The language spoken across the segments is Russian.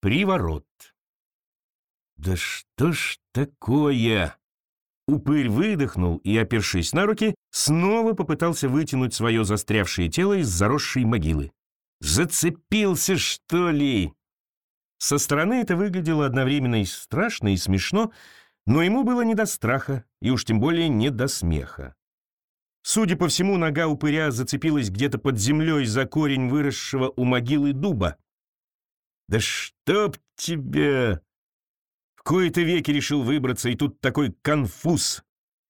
приворот. «Да что ж такое?» Упырь выдохнул и, опершись на руки, снова попытался вытянуть свое застрявшее тело из заросшей могилы. «Зацепился, что ли?» Со стороны это выглядело одновременно и страшно, и смешно, но ему было не до страха, и уж тем более не до смеха. Судя по всему, нога упыря зацепилась где-то под землей за корень выросшего у могилы дуба. «Да чтоб тебя!» В кои-то веки решил выбраться, и тут такой конфуз!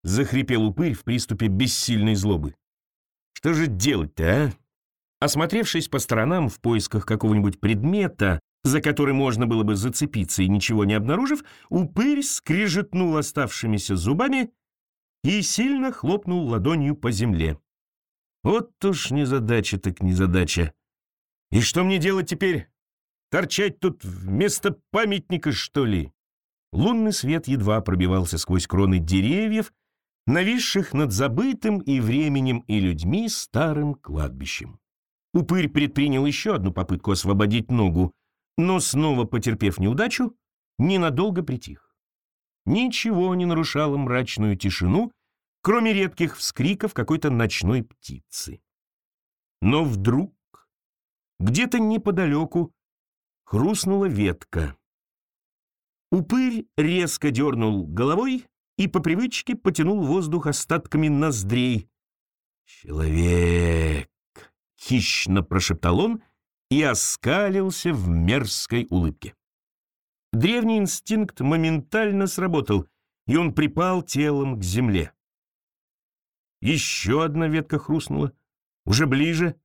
Захрипел упырь в приступе бессильной злобы. «Что же делать-то, а?» Осмотревшись по сторонам в поисках какого-нибудь предмета, за который можно было бы зацепиться и ничего не обнаружив, упырь скрижетнул оставшимися зубами и сильно хлопнул ладонью по земле. Вот уж незадача так незадача. И что мне делать теперь? Торчать тут вместо памятника, что ли? Лунный свет едва пробивался сквозь кроны деревьев, нависших над забытым и временем, и людьми старым кладбищем. Упырь предпринял еще одну попытку освободить ногу, но снова потерпев неудачу, ненадолго притих. Ничего не нарушало мрачную тишину, кроме редких вскриков какой-то ночной птицы. Но вдруг где-то неподалеку хрустнула ветка. Упырь резко дернул головой и по привычке потянул воздух остатками ноздрей. «Человек!» — хищно прошептал он и оскалился в мерзкой улыбке. Древний инстинкт моментально сработал, и он припал телом к земле. Еще одна ветка хрустнула, уже ближе.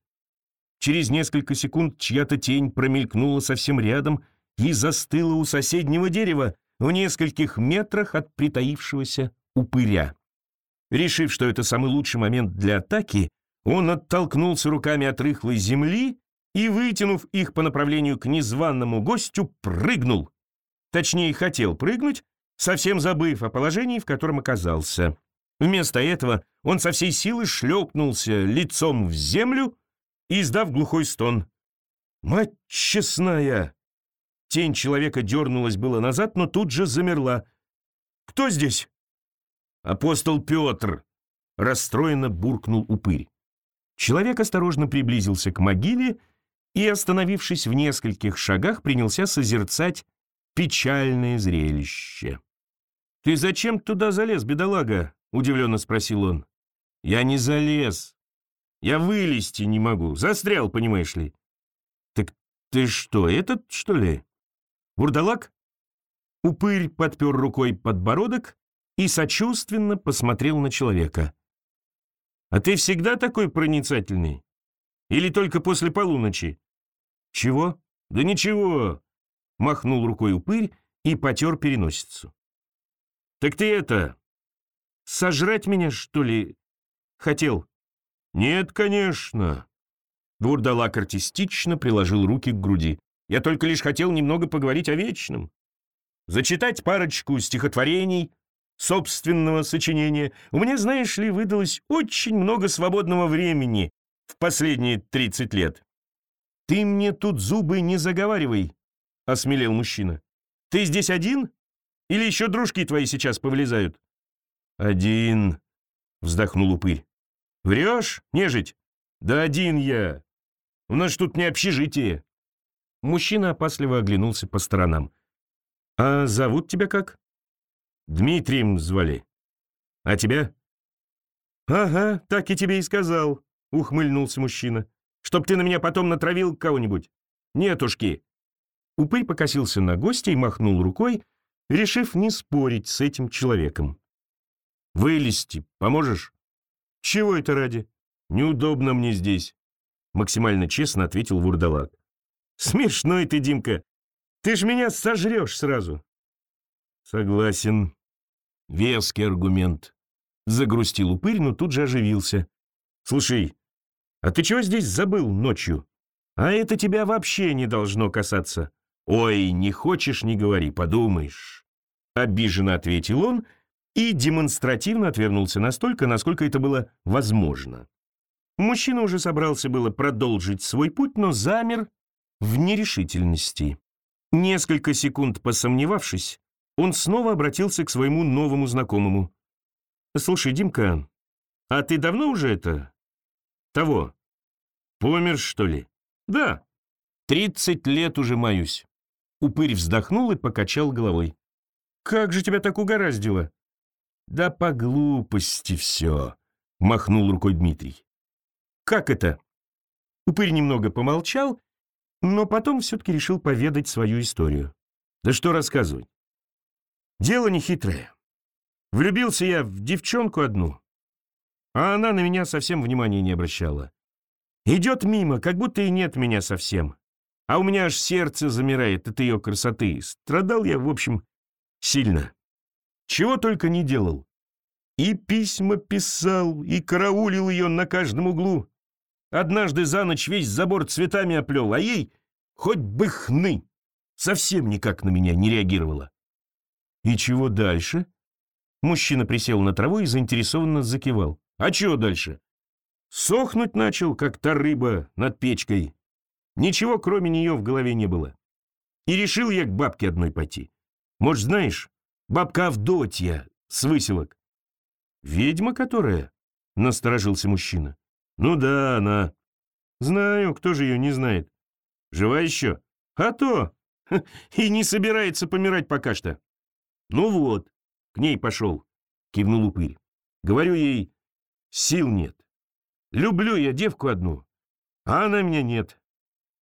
Через несколько секунд чья-то тень промелькнула совсем рядом и застыла у соседнего дерева в нескольких метрах от притаившегося упыря. Решив, что это самый лучший момент для атаки, он оттолкнулся руками от рыхлой земли и, вытянув их по направлению к незваному гостю, прыгнул. Точнее, хотел прыгнуть, совсем забыв о положении, в котором оказался. Вместо этого он со всей силы шлепнулся лицом в землю, издав глухой стон. «Мать честная!» Тень человека дернулась было назад, но тут же замерла. «Кто здесь?» «Апостол Петр!» — расстроенно буркнул упырь. Человек осторожно приблизился к могиле и, остановившись в нескольких шагах, принялся созерцать печальное зрелище. «Ты зачем туда залез, бедолага?» — удивленно спросил он. «Я не залез. Я вылезти не могу. Застрял, понимаешь ли». «Так ты что, этот, что ли?» «Вурдалак?» Упырь подпер рукой подбородок и сочувственно посмотрел на человека. «А ты всегда такой проницательный? Или только после полуночи?» «Чего?» «Да ничего!» — махнул рукой упырь и потер переносицу. «Так ты это... сожрать меня, что ли, хотел?» «Нет, конечно!» Вурдалак артистично приложил руки к груди. «Я только лишь хотел немного поговорить о вечном. Зачитать парочку стихотворений, собственного сочинения. У меня, знаешь ли, выдалось очень много свободного времени в последние 30 лет. «Ты мне тут зубы не заговаривай», — осмелел мужчина. «Ты здесь один? Или еще дружки твои сейчас повылезают?» «Один», — вздохнул упырь. «Врешь, нежить?» «Да один я. У нас тут не общежитие». Мужчина опасливо оглянулся по сторонам. «А зовут тебя как?» «Дмитрием звали. А тебя?» «Ага, так и тебе и сказал», — ухмыльнулся мужчина чтоб ты на меня потом натравил кого-нибудь. Нетушки!» Упырь покосился на гостя и махнул рукой, решив не спорить с этим человеком. «Вылезти поможешь?» «Чего это ради?» «Неудобно мне здесь», — максимально честно ответил Вурдалак. «Смешной ты, Димка. Ты ж меня сожрешь сразу». «Согласен. Веский аргумент», — загрустил упырь, но тут же оживился. «Слушай, «А ты чего здесь забыл ночью? А это тебя вообще не должно касаться». «Ой, не хочешь, не говори, подумаешь». Обиженно ответил он и демонстративно отвернулся настолько, насколько это было возможно. Мужчина уже собрался было продолжить свой путь, но замер в нерешительности. Несколько секунд посомневавшись, он снова обратился к своему новому знакомому. «Слушай, Димка, а ты давно уже это... того? Помер, что ли?» «Да. Тридцать лет уже маюсь». Упырь вздохнул и покачал головой. «Как же тебя так угораздило?» «Да по глупости все», — махнул рукой Дмитрий. «Как это?» Упырь немного помолчал, но потом все-таки решил поведать свою историю. «Да что рассказывать? Дело нехитрое. Влюбился я в девчонку одну, а она на меня совсем внимания не обращала. Идет мимо, как будто и нет меня совсем. А у меня аж сердце замирает от ее красоты. Страдал я, в общем, сильно. Чего только не делал. И письма писал, и караулил ее на каждом углу. Однажды за ночь весь забор цветами оплел, а ей хоть бы хны. Совсем никак на меня не реагировала. «И чего дальше?» Мужчина присел на траву и заинтересованно закивал. «А чего дальше?» Сохнуть начал, как та рыба над печкой. Ничего, кроме нее, в голове не было. И решил я к бабке одной пойти. Может, знаешь, бабка Авдотья с выселок. «Ведьма которая?» — насторожился мужчина. «Ну да, она. Знаю, кто же ее не знает. Жива еще? А то! И не собирается помирать пока что. «Ну вот, к ней пошел», — кивнул упырь. «Говорю ей, сил нет. Люблю я девку одну, а она меня нет.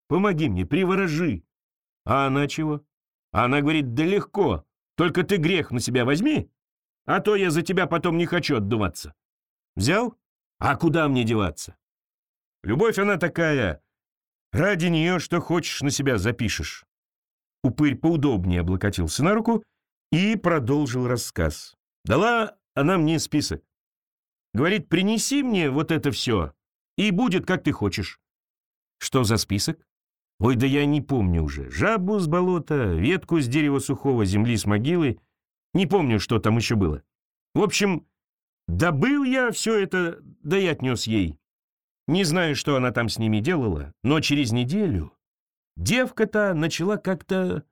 Помоги мне, приворожи». А она чего? она говорит, да легко, только ты грех на себя возьми, а то я за тебя потом не хочу отдуваться. Взял? А куда мне деваться? Любовь она такая, ради нее что хочешь на себя запишешь. Упырь поудобнее облокотился на руку и продолжил рассказ. Дала она мне список. Говорит, принеси мне вот это все, и будет, как ты хочешь. Что за список? Ой, да я не помню уже. Жабу с болота, ветку с дерева сухого, земли с могилы. Не помню, что там еще было. В общем, добыл я все это, да и отнес ей. Не знаю, что она там с ними делала, но через неделю девка-то начала как-то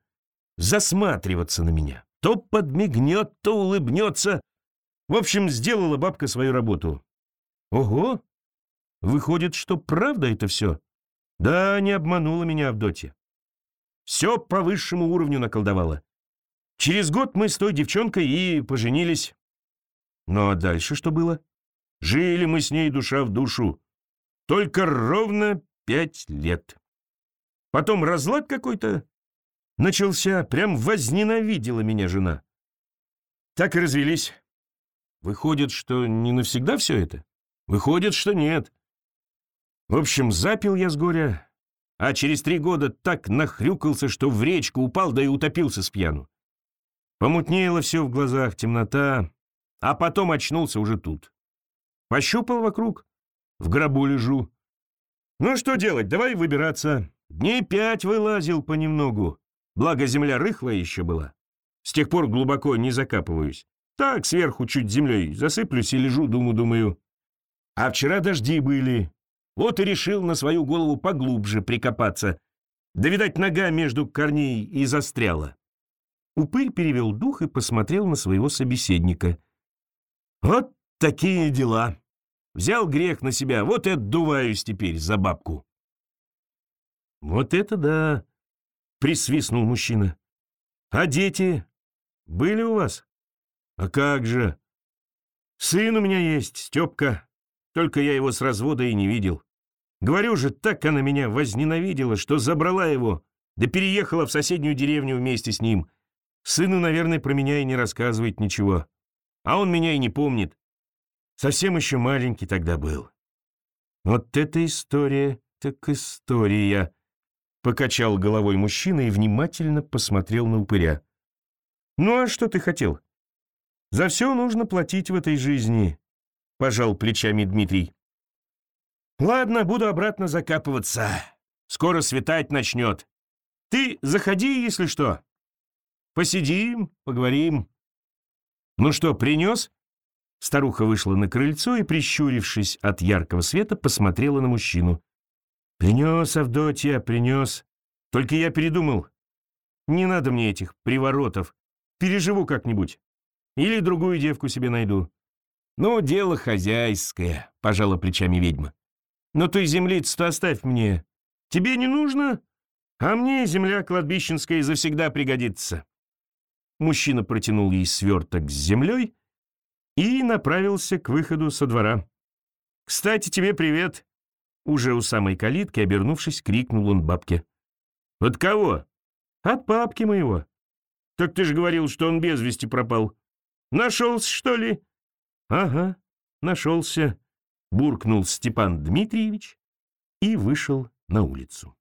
засматриваться на меня. То подмигнет, то улыбнется. В общем, сделала бабка свою работу. Ого! Выходит, что правда это все? Да, не обманула меня Авдотья. Все по высшему уровню наколдовала. Через год мы с той девчонкой и поженились. Ну а дальше что было? Жили мы с ней душа в душу. Только ровно пять лет. Потом разлад какой-то, начался, прям возненавидела меня жена. Так и развелись. Выходит, что не навсегда все это? Выходит, что нет. В общем, запил я с горя, а через три года так нахрюкался, что в речку упал, да и утопился с пьяну. Помутнело все в глазах, темнота, а потом очнулся уже тут. Пощупал вокруг, в гробу лежу. Ну что делать, давай выбираться. Дней пять вылазил понемногу. Благо земля рыхлая еще была. С тех пор глубоко не закапываюсь. Так, сверху чуть землей засыплюсь и лежу, думаю-думаю. А вчера дожди были. Вот и решил на свою голову поглубже прикопаться. Да, видать, нога между корней и застряла. Упырь перевел дух и посмотрел на своего собеседника. Вот такие дела. Взял грех на себя, вот и отдуваюсь теперь за бабку. Вот это да! присвистнул мужчина. «А дети были у вас?» «А как же?» «Сын у меня есть, Степка. Только я его с развода и не видел. Говорю же, так она меня возненавидела, что забрала его, да переехала в соседнюю деревню вместе с ним. Сыну, наверное, про меня и не рассказывает ничего. А он меня и не помнит. Совсем еще маленький тогда был. Вот эта история, так история. Покачал головой мужчина и внимательно посмотрел на упыря. «Ну а что ты хотел? За все нужно платить в этой жизни», — пожал плечами Дмитрий. «Ладно, буду обратно закапываться. Скоро светать начнет. Ты заходи, если что. Посидим, поговорим». «Ну что, принес?» Старуха вышла на крыльцо и, прищурившись от яркого света, посмотрела на мужчину. «Принес, Авдотья, принес. Только я передумал. Не надо мне этих приворотов. Переживу как-нибудь. Или другую девку себе найду». «Ну, дело хозяйское», — пожала плечами ведьма. «Но ты землиц-то оставь мне. Тебе не нужно, а мне земля кладбищенская завсегда пригодится». Мужчина протянул ей сверток с землей и направился к выходу со двора. «Кстати, тебе привет!» Уже у самой калитки, обернувшись, крикнул он бабке. «От кого?» «От папки моего». «Так ты же говорил, что он без вести пропал. Нашелся, что ли?» «Ага, нашелся», — буркнул Степан Дмитриевич и вышел на улицу.